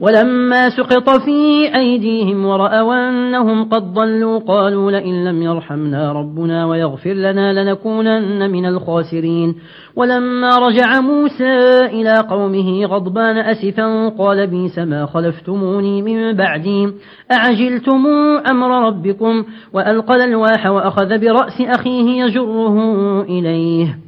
ولما سقط في أيديهم ورأوا أنهم قد ضلوا قالوا لئن لم يرحمنا ربنا ويغفر لنا لنكونن من الخاسرين. ولما رجع موسى إلى قومه غضبان أسفا قال بيس ما خلفتموني من بعدي. أعجلتم أمر ربكم؟ وألقى الواح وأخذ برأس أخيه يجره إليه.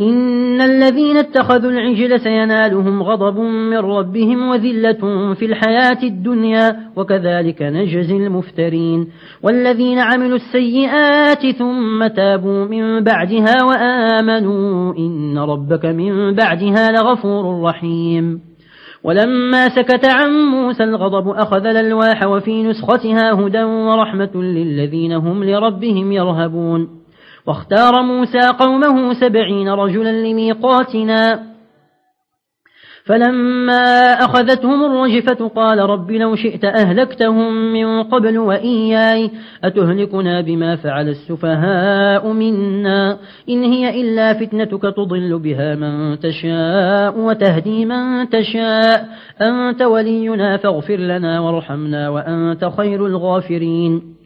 إن الذين اتخذوا العجل سينالهم غضب من ربهم وذلة في الحياة الدنيا وكذلك نجزي المفترين. والذين عملوا السيئات ثم تابوا من بعدها وآمنوا إن ربك من بعدها لغفور رحيم. ولما سكت عن موسى الغضب أخذ الألواح وفي نسختها هدى ورحمة للذين هم لربهم يرهبون. واختار موسى قومه سبعين رجلا لميقاتنا. فلما أخذتهم الرجفة قال رب لو شئت أهلكتهم من قبل وإياي أتهلكنا بما فعل السفهاء منا؟ إن هي إلا فتنتك تضل بها من تشاء وتهدي من تشاء. أنت ولينا فاغفر لنا وارحمنا وأنت خير الغافرين.